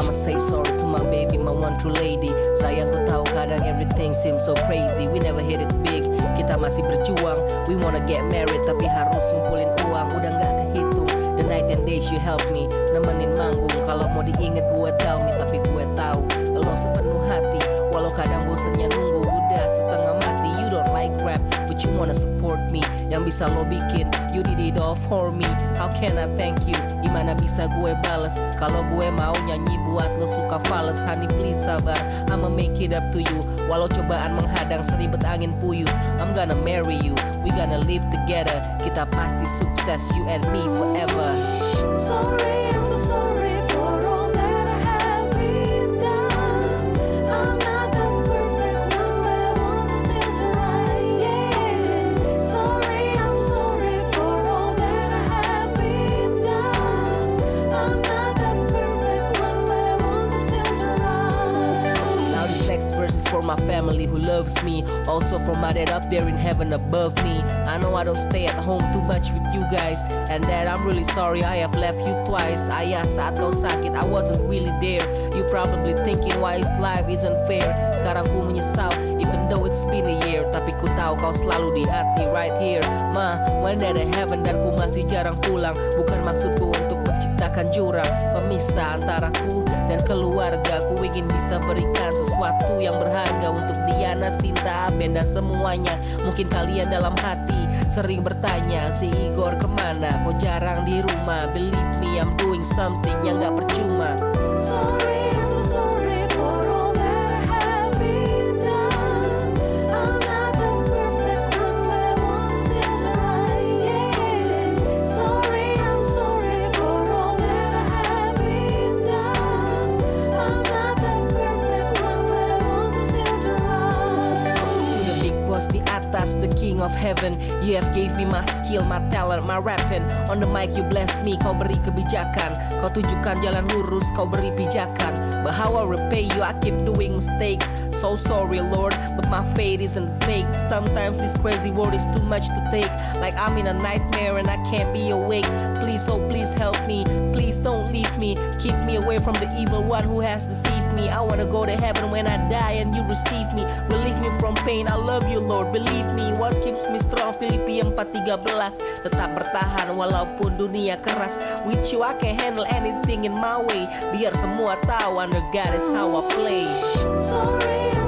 I'ma say sorry to my baby, my one true lady. Sayang ku tahu kadang everything seems so crazy. We never hit it big, kita masih berjuang. We wanna get married tapi harus ngumpulin uang. Udah gak kehitung, the night and day she help me. Nemenin manggung, kalau mau diinget gue tell me. Tapi gue tahu, lo sepenuh hati Walau kadang bosennya Yang bisa lo bikin, you did it all for me. How can I thank you? Gimana bisa gue bales? Kalau gue mau nyanyi buat lo suka fales. Honey please sabar, I'ma make it up to you. Walau cobaan menghadang seribet angin puyuh I'm gonna marry you, we gonna live together. Kita pasti sukses, you and me forever. Sorry, I'm so sorry is for my family who loves me. Also for my dad up there in heaven above me. I know I don't stay at home too much with you guys. And dad I'm really sorry I have left you twice. Ayah saat kau sakit I wasn't really there. You probably thinking why his life isn't fair. Sekarang ku menyesal even though it's been a year. Tapi ku tahu kau selalu di hati right here. Ma, when dad at heaven dan ku masih jarang pulang. Bukan maksudku untuk menciptakan jurang Pemisah antara ku dan keluarga Ku ingin bisa berikan sesuatu yang berharga Untuk Diana, Sinta, Ben dan semuanya Mungkin kalian dalam hati sering bertanya Si Igor ke mana? Kok jarang di rumah? Believe me I'm doing something yang gak percuma sorry boss di atas, the king of heaven. You have gave me my skill, my talent, my rapping On the mic you bless me, kau beri kebijakan. Kau tunjukkan jalan lurus, kau beri pijakan. But how I repay you, I keep doing mistakes. So sorry Lord, but my fate isn't fake. Sometimes this crazy world is too much to take. Like I'm in a nightmare and I can't be awake. Please, oh please help me, please don't leave away from the evil one who has deceived me. I wanna go to heaven when I die and you receive me. Relieve me from pain, I love you Lord, believe me. What keeps me strong, Filipi 4.13 Tetap bertahan walaupun dunia keras. With you I can handle anything in my way. Biar semua tahu under God is how I play. Sorry, I'm